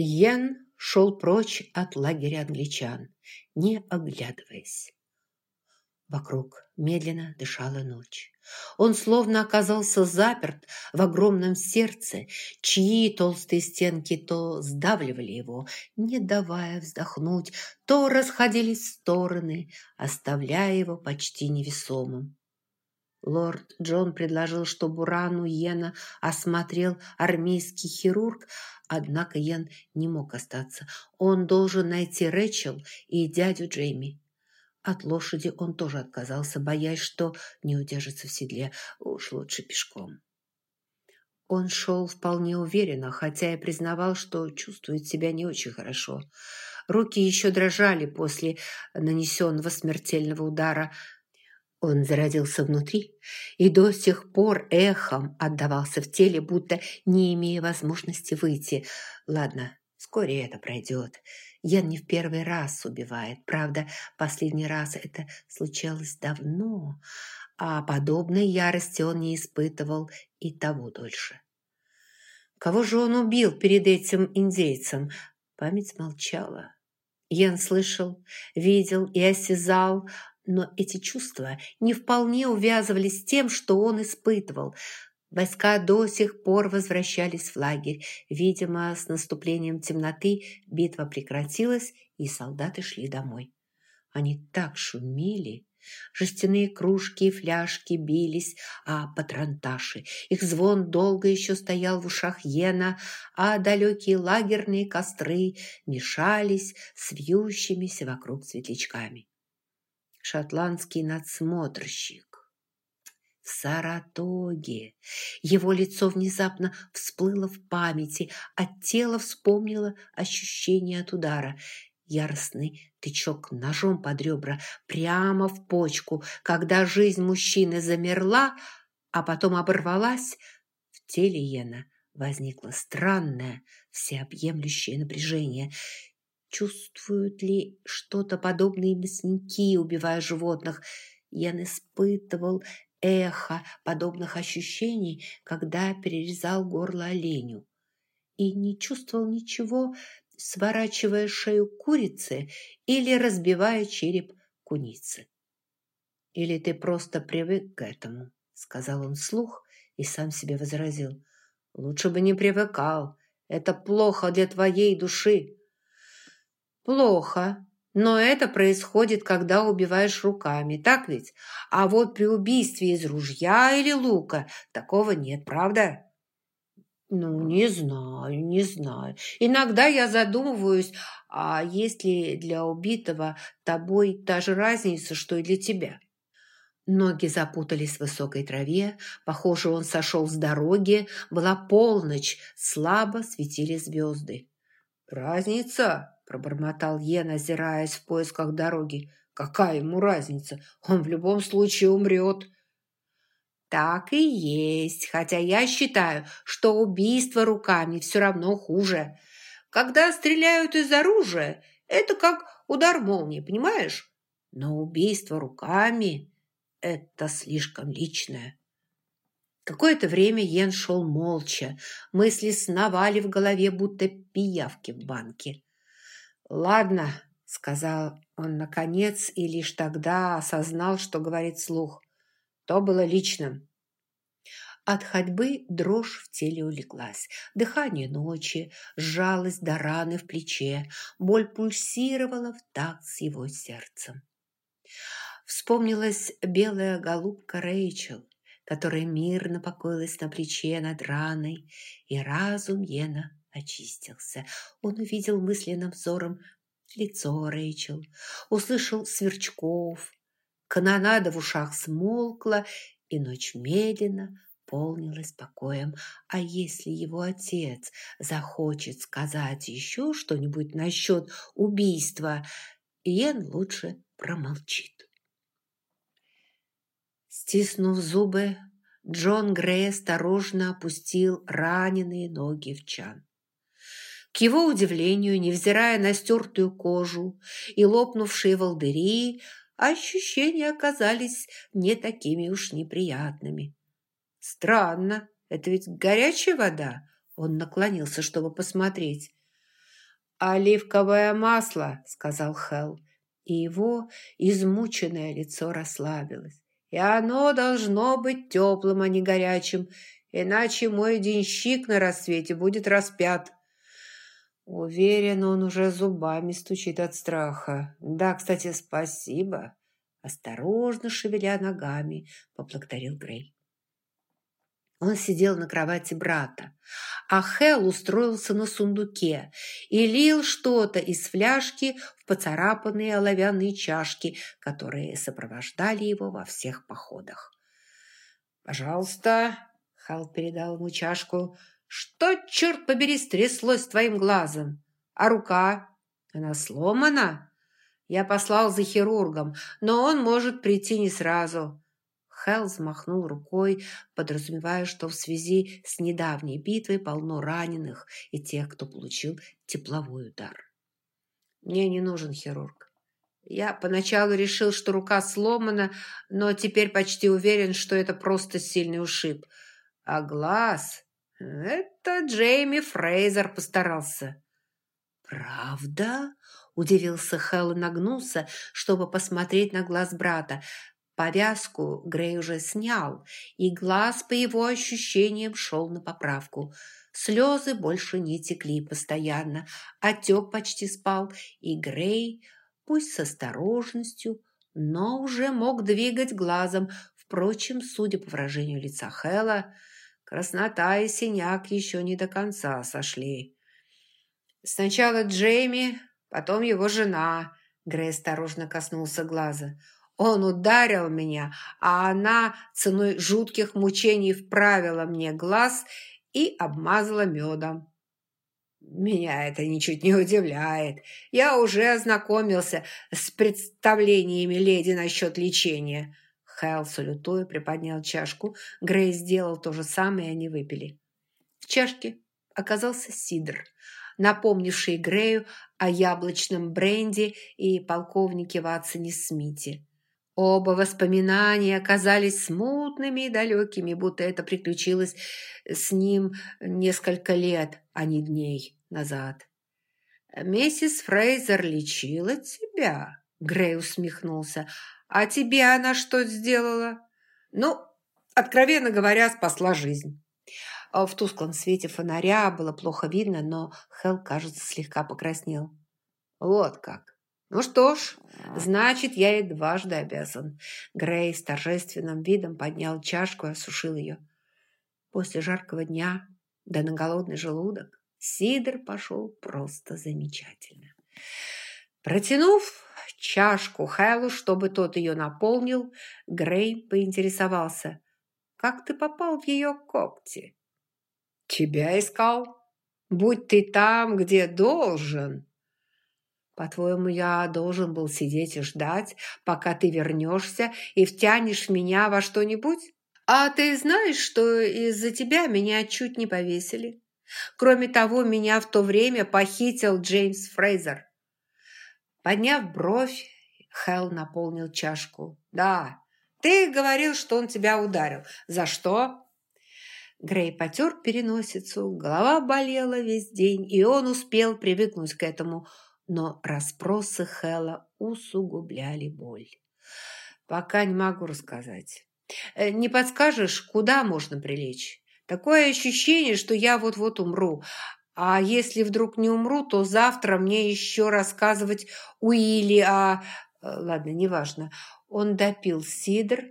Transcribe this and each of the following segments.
Йен шел прочь от лагеря англичан, не оглядываясь. Вокруг медленно дышала ночь. Он словно оказался заперт в огромном сердце, чьи толстые стенки то сдавливали его, не давая вздохнуть, то расходились в стороны, оставляя его почти невесомым. Лорд Джон предложил, чтобы рану Йена осмотрел армейский хирург, однако Йен не мог остаться. Он должен найти Рэчел и дядю Джейми. От лошади он тоже отказался, боясь, что не удержится в седле. Уж лучше пешком. Он шел вполне уверенно, хотя и признавал, что чувствует себя не очень хорошо. Руки еще дрожали после нанесенного смертельного удара. Он зародился внутри и до сих пор эхом отдавался в теле, будто не имея возможности выйти. Ладно, вскоре это пройдет. Ян не в первый раз убивает. Правда, последний раз это случалось давно, а подобной ярости он не испытывал и того дольше. Кого же он убил перед этим индейцем? Память молчала. Ян слышал, видел и осязал, но эти чувства не вполне увязывались с тем, что он испытывал – Войска до сих пор возвращались в лагерь. Видимо, с наступлением темноты битва прекратилась, и солдаты шли домой. Они так шумели. Жестяные кружки и фляжки бились а патронташи. Их звон долго еще стоял в ушах Йена, а далекие лагерные костры мешались с вьющимися вокруг светлячками. Шотландский надсмотрщик в Саратоге. Его лицо внезапно всплыло в памяти, а тело вспомнило ощущение от удара. Яростный тычок ножом под ребра прямо в почку, когда жизнь мужчины замерла, а потом оборвалась, в теле Йена возникло странное, всеобъемлющее напряжение. Чувствуют ли что-то подобное мясники, убивая животных? Ян испытывал эхо подобных ощущений, когда перерезал горло оленю. И не чувствовал ничего, сворачивая шею курицы или разбивая череп куницы. «Или ты просто привык к этому?» — сказал он вслух и сам себе возразил. «Лучше бы не привыкал. Это плохо для твоей души». «Плохо, но это происходит, когда убиваешь руками, так ведь? А вот при убийстве из ружья или лука такого нет, правда? Ну, не знаю, не знаю. Иногда я задумываюсь, а есть ли для убитого тобой та же разница, что и для тебя? Ноги запутались в высокой траве. Похоже, он сошел с дороги. Была полночь, слабо светили звезды. «Разница?» Пробормотал Йен, озираясь в поисках дороги. «Какая ему разница? Он в любом случае умрет». «Так и есть, хотя я считаю, что убийство руками все равно хуже. Когда стреляют из оружия, это как удар молнии, понимаешь? Но убийство руками – это слишком личное». Какое-то время Йен шел молча. Мысли сновали в голове, будто пиявки в банке. «Ладно», — сказал он наконец, и лишь тогда осознал, что говорит слух. То было личным. От ходьбы дрожь в теле улеглась. Дыхание ночи, сжалось до раны в плече. Боль пульсировала в такт с его сердцем. Вспомнилась белая голубка Рэйчел, которая мирно покоилась на плече над раной, и разум Йена очистился. Он увидел мысленным взором лицо Рэйчел, услышал сверчков. Канонада в ушах смолкла, и ночь медленно полнилась покоем. А если его отец захочет сказать еще что-нибудь насчет убийства, Иен лучше промолчит. Стиснув зубы, Джон Грей осторожно опустил раненые ноги в чан. К его удивлению, невзирая на стертую кожу и лопнувшие волдыри, ощущения оказались не такими уж неприятными. «Странно, это ведь горячая вода?» Он наклонился, чтобы посмотреть. «Оливковое масло», — сказал Хелл, и его измученное лицо расслабилось. «И оно должно быть теплым, а не горячим, иначе мой денщик на рассвете будет распят». Уверен, он уже зубами стучит от страха. Да, кстати, спасибо. Осторожно шевеля ногами, поблагодарил Грей. Он сидел на кровати брата, а Хелл устроился на сундуке и лил что-то из фляжки в поцарапанные оловянные чашки, которые сопровождали его во всех походах. «Пожалуйста», — Хелл передал ему чашку, — «что, черт побери, стряслось с твоим глазом? А рука? Она сломана?» Я послал за хирургом, но он может прийти не сразу. Хелл взмахнул рукой, подразумевая, что в связи с недавней битвой полно раненых и тех, кто получил тепловой удар. «Мне не нужен хирург. Я поначалу решил, что рука сломана, но теперь почти уверен, что это просто сильный ушиб. А глаз... Это Джейми Фрейзер постарался». «Правда?» – удивился Хелл и нагнулся, чтобы посмотреть на глаз брата. Повязку Грей уже снял, и глаз, по его ощущениям, шел на поправку. Слезы больше не текли постоянно, отек почти спал, и Грей, пусть с осторожностью, но уже мог двигать глазом. Впрочем, судя по выражению лица Хэлла, краснота и синяк еще не до конца сошли. Сначала Джейми, потом его жена. Грей осторожно коснулся глаза. Он ударил меня, а она ценой жутких мучений вправила мне глаз и обмазала медом. Меня это ничуть не удивляет. Я уже ознакомился с представлениями леди насчет лечения. Хэл салютуя приподнял чашку. Грей сделал то же самое, и они выпили. В чашке оказался сидр, напомнивший Грею о яблочном бренде и полковнике Ватсоне Смите. Оба воспоминания оказались смутными и далекими, будто это приключилось с ним несколько лет, а не дней назад. «Миссис Фрейзер лечила тебя?» Грей усмехнулся. «А тебе она что сделала?» «Ну, откровенно говоря, спасла жизнь». В тусклом свете фонаря было плохо видно, но Хелл, кажется, слегка покраснел. «Вот как! «Ну что ж, значит, я ей дважды обязан». Грей с торжественным видом поднял чашку и осушил ее. После жаркого дня, да на голодный желудок, сидр пошел просто замечательно. Протянув чашку Хэллу, чтобы тот ее наполнил, Грей поинтересовался. «Как ты попал в ее когти?» «Тебя искал. Будь ты там, где должен». По-твоему, я должен был сидеть и ждать, пока ты вернешься и втянешь меня во что-нибудь? А ты знаешь, что из-за тебя меня чуть не повесили? Кроме того, меня в то время похитил Джеймс Фрейзер. Подняв бровь, Хелл наполнил чашку. «Да, ты говорил, что он тебя ударил. За что?» Грей потер переносицу, голова болела весь день, и он успел привыкнуть к этому – но расспросы Хэлла усугубляли боль. «Пока не могу рассказать. Э, не подскажешь, куда можно прилечь? Такое ощущение, что я вот-вот умру. А если вдруг не умру, то завтра мне еще рассказывать Уилли о... Э, ладно, неважно. Он допил сидр,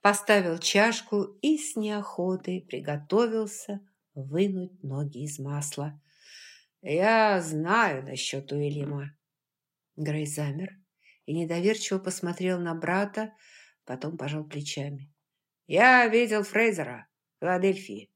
поставил чашку и с неохотой приготовился вынуть ноги из масла. «Я знаю насчет Уильяма». Грей замер и недоверчиво посмотрел на брата, потом пожал плечами. «Я видел Фрейзера в Филадельфии,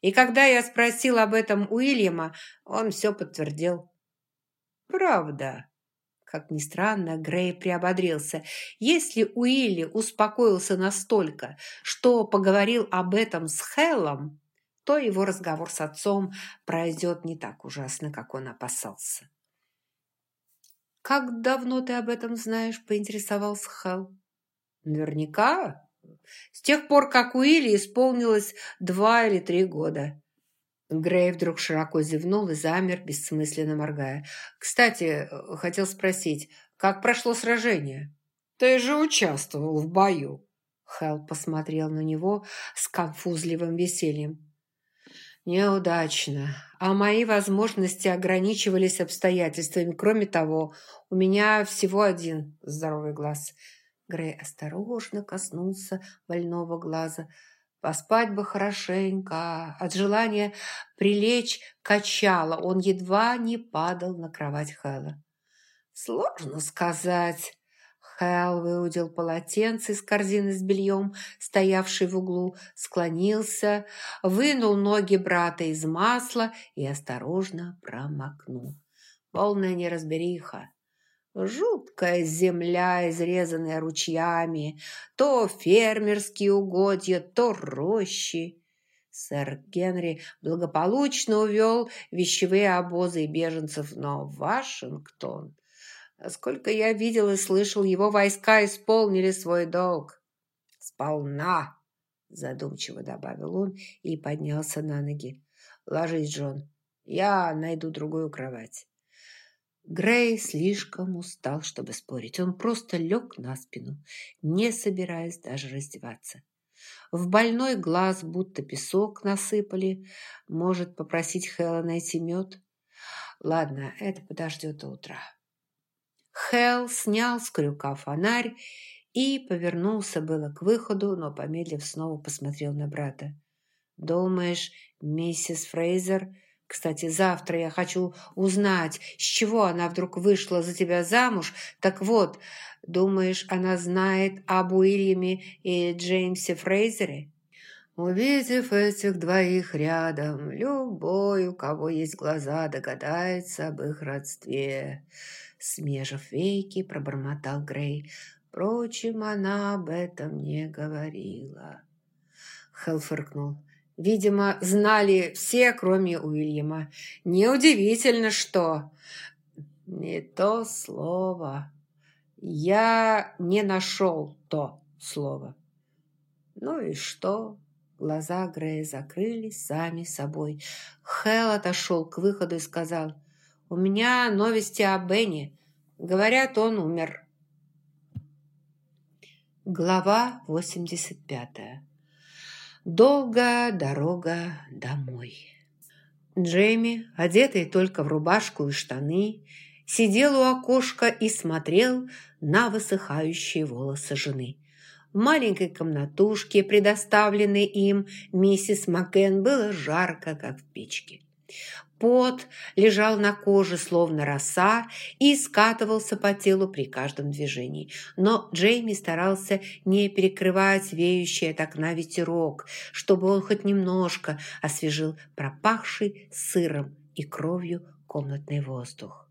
и когда я спросил об этом Уильяма, он все подтвердил». «Правда?» Как ни странно, Грей приободрился. Если Уилли успокоился настолько, что поговорил об этом с Хеллом, то его разговор с отцом пройдет не так ужасно, как он опасался. «Как давно ты об этом знаешь?» – поинтересовался Хелл. «Наверняка. С тех пор, как Уилли исполнилось два или три года». Грей вдруг широко зевнул и замер, бессмысленно моргая. «Кстати, хотел спросить, как прошло сражение?» «Ты же участвовал в бою!» Хелл посмотрел на него с конфузливым весельем. «Неудачно. А мои возможности ограничивались обстоятельствами. Кроме того, у меня всего один здоровый глаз». Грей осторожно коснулся больного глаза. Поспать бы хорошенько. От желания прилечь качало. Он едва не падал на кровать Хэлла. «Сложно сказать». Хэл выудил полотенце из корзины с бельем, стоявшей в углу, склонился, вынул ноги брата из масла и осторожно промокнул. Полная неразбериха. Жуткая земля, изрезанная ручьями, то фермерские угодья, то рощи. Сэр Генри благополучно увел вещевые обозы и беженцев, но Вашингтон Сколько я видел и слышал, его войска исполнили свой долг. Сполна, задумчиво добавил он и поднялся на ноги. Ложись, Джон, я найду другую кровать. Грей слишком устал, чтобы спорить. Он просто лег на спину, не собираясь даже раздеваться. В больной глаз будто песок насыпали. Может, попросить Хэлла найти мед? Ладно, это подождет до утра. Хелл снял с крюка фонарь и повернулся было к выходу, но, помедлив, снова посмотрел на брата. «Думаешь, миссис Фрейзер...» Кстати, завтра я хочу узнать, с чего она вдруг вышла за тебя замуж. Так вот, думаешь, она знает об Уильяме и Джеймсе Фрейзере? Увидев этих двоих рядом, любой, у кого есть глаза, догадается об их родстве. Смежив веки, пробормотал Грей. Впрочем, она об этом не говорила. Хелл фыркнул. Видимо, знали все, кроме Уильяма. Неудивительно, что... Не то слово. Я не нашел то слово. Ну и что? Глаза Грея закрылись сами собой. Хелл отошел к выходу и сказал, «У меня новости о Бенни. Говорят, он умер». Глава 85. Долгая дорога домой. Джейми, одетый только в рубашку и штаны, сидел у окошка и смотрел на высыхающие волосы жены. В маленькой комнатушке, предоставленной им, миссис Маккен было жарко, как в печке. Пот лежал на коже, словно роса, и скатывался по телу при каждом движении. Но Джейми старался не перекрывать веющий от окна ветерок, чтобы он хоть немножко освежил пропахший сыром и кровью комнатный воздух.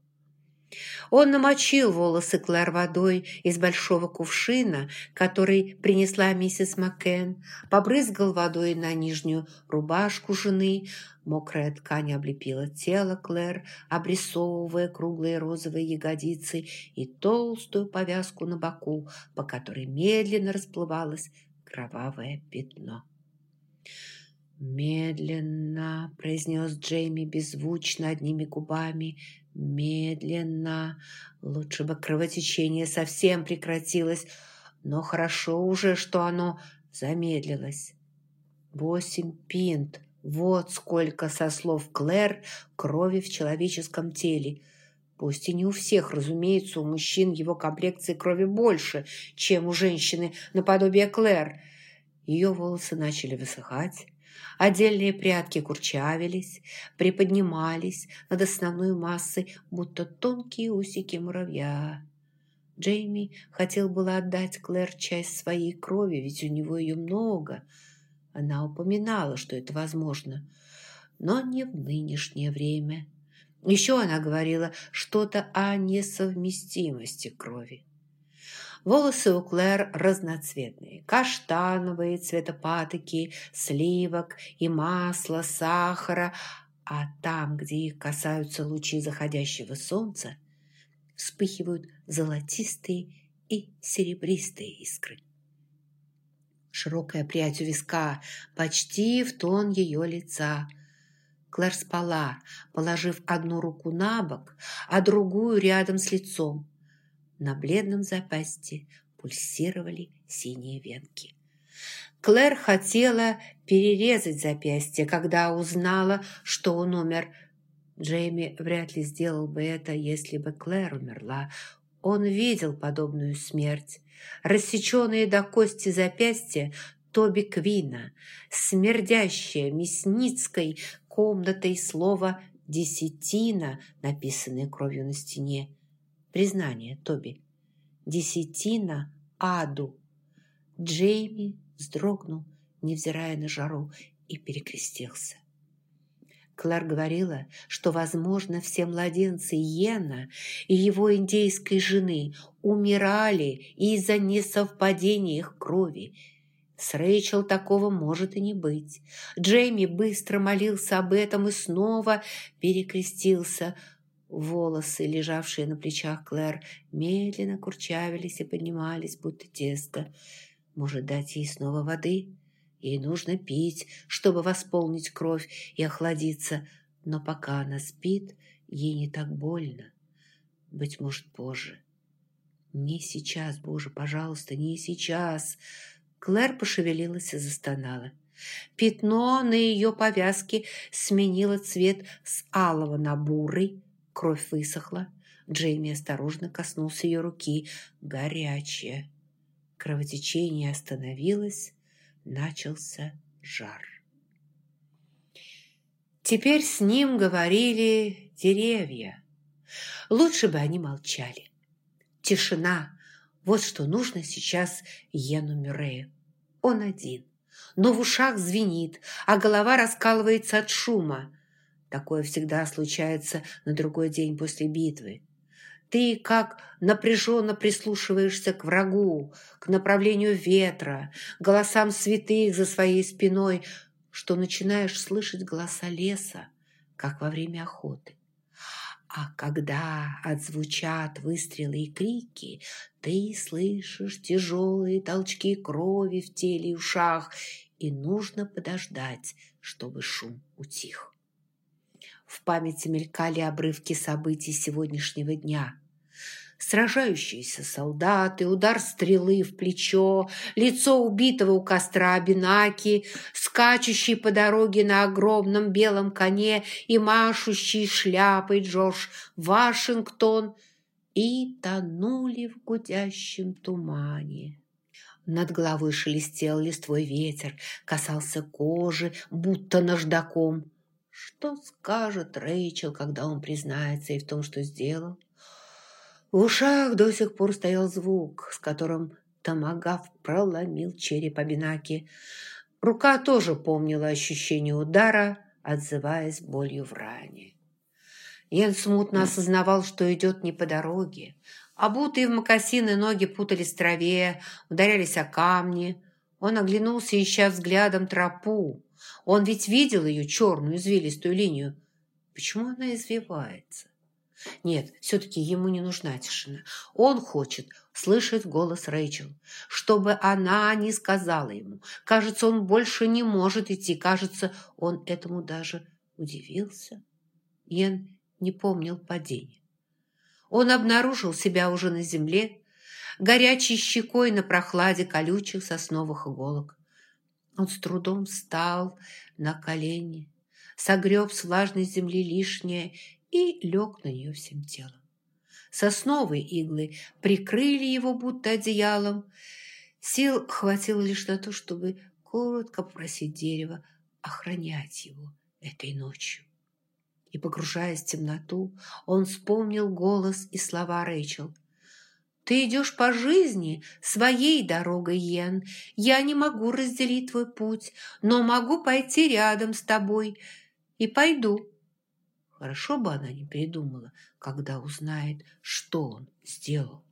Он намочил волосы Клэр водой из большого кувшина, который принесла миссис Маккен, побрызгал водой на нижнюю рубашку жены. Мокрая ткань облепила тело Клэр, обрисовывая круглые розовые ягодицы и толстую повязку на боку, по которой медленно расплывалось кровавое пятно. «Медленно», – произнес Джейми беззвучно одними губами, Медленно. Лучше бы кровотечение совсем прекратилось, но хорошо уже, что оно замедлилось. Восемь пинт. Вот сколько, со слов Клэр, крови в человеческом теле. Пусть и не у всех, разумеется, у мужчин его комплекции крови больше, чем у женщины наподобие Клэр. Ее волосы начали высыхать, Отдельные прядки курчавились, приподнимались над основной массой, будто тонкие усики муравья. Джейми хотел было отдать Клэр часть своей крови, ведь у него ее много. Она упоминала, что это возможно, но не в нынешнее время. Еще она говорила что-то о несовместимости крови. Волосы у Клэр разноцветные. Каштановые цвета патоки, сливок и масла, сахара. А там, где их касаются лучи заходящего солнца, вспыхивают золотистые и серебристые искры. Широкая прядь у виска, почти в тон ее лица. Клэр спала, положив одну руку на бок, а другую рядом с лицом. На бледном запястье пульсировали синие венки. Клэр хотела перерезать запястье, когда узнала, что он умер. Джейми вряд ли сделал бы это, если бы Клэр умерла. Он видел подобную смерть. Рассеченные до кости запястья Тоби Квина, смердящее мясницкой комнатой слово «десятина», написанное кровью на стене. Признание Тоби. «Десятина аду». Джейми вздрогнул, невзирая на жару, и перекрестился. Клар говорила, что, возможно, все младенцы Йена и его индейской жены умирали из-за несовпадения их крови. С Рэйчел такого может и не быть. Джейми быстро молился об этом и снова перекрестился. Волосы, лежавшие на плечах Клэр, медленно курчавились и поднимались, будто тесто. Может, дать ей снова воды? Ей нужно пить, чтобы восполнить кровь и охладиться. Но пока она спит, ей не так больно. Быть может, позже. Не сейчас, Боже, пожалуйста, не сейчас. Клэр пошевелилась и застонала. Пятно на ее повязке сменило цвет с алого на бурый. Кровь высохла. Джейми осторожно коснулся ее руки. Горячая. Кровотечение остановилось, начался жар. Теперь с ним говорили деревья. Лучше бы они молчали. Тишина – вот что нужно сейчас Йену Мюррею. Он один, но в ушах звенит, а голова раскалывается от шума. Такое всегда случается на другой день после битвы. Ты как напряженно прислушиваешься к врагу, к направлению ветра, голосам святых за своей спиной, что начинаешь слышать голоса леса, как во время охоты. А когда отзвучат выстрелы и крики, ты слышишь тяжелые толчки крови в теле и ушах, и нужно подождать, чтобы шум утих. В памяти мелькали обрывки событий сегодняшнего дня – сражающиеся солдаты, удар стрелы в плечо, лицо убитого у костра Абинаки, скачущий по дороге на огромном белом коне и машущий шляпой Джордж Вашингтон и тонули в гудящем тумане. Над головой шелестел листвой ветер, касался кожи, будто наждаком. Что скажет Рэйчел, когда он признается и в том, что сделал? В ушах до сих пор стоял звук, с которым Томагав проломил череп Абинаки. Рука тоже помнила ощущение удара, отзываясь болью в ране. Йен смутно осознавал, что идет не по дороге. Обутые в мокасины ноги путались в траве, ударялись о камни. Он оглянулся, ища взглядом тропу. Он ведь видел ее черную извилистую линию. Почему она извивается? Нет, все-таки ему не нужна тишина. Он хочет слышать голос Рэйчел, чтобы она не сказала ему. Кажется, он больше не может идти. Кажется, он этому даже удивился. Йен не помнил падения. Он обнаружил себя уже на земле, горячей щекой на прохладе колючих сосновых иголок. Он с трудом встал на колени, согреб с влажной земли лишнее и лег на нее всем телом. Сосновые иглы прикрыли его будто одеялом. Сил хватило лишь на то, чтобы коротко попросить дерево охранять его этой ночью. И, погружаясь в темноту, он вспомнил голос и слова Рэйчел. «Ты идешь по жизни своей дорогой, Йен. Я не могу разделить твой путь, но могу пойти рядом с тобой. И пойду, Хорошо бы она не придумала, когда узнает, что он сделал.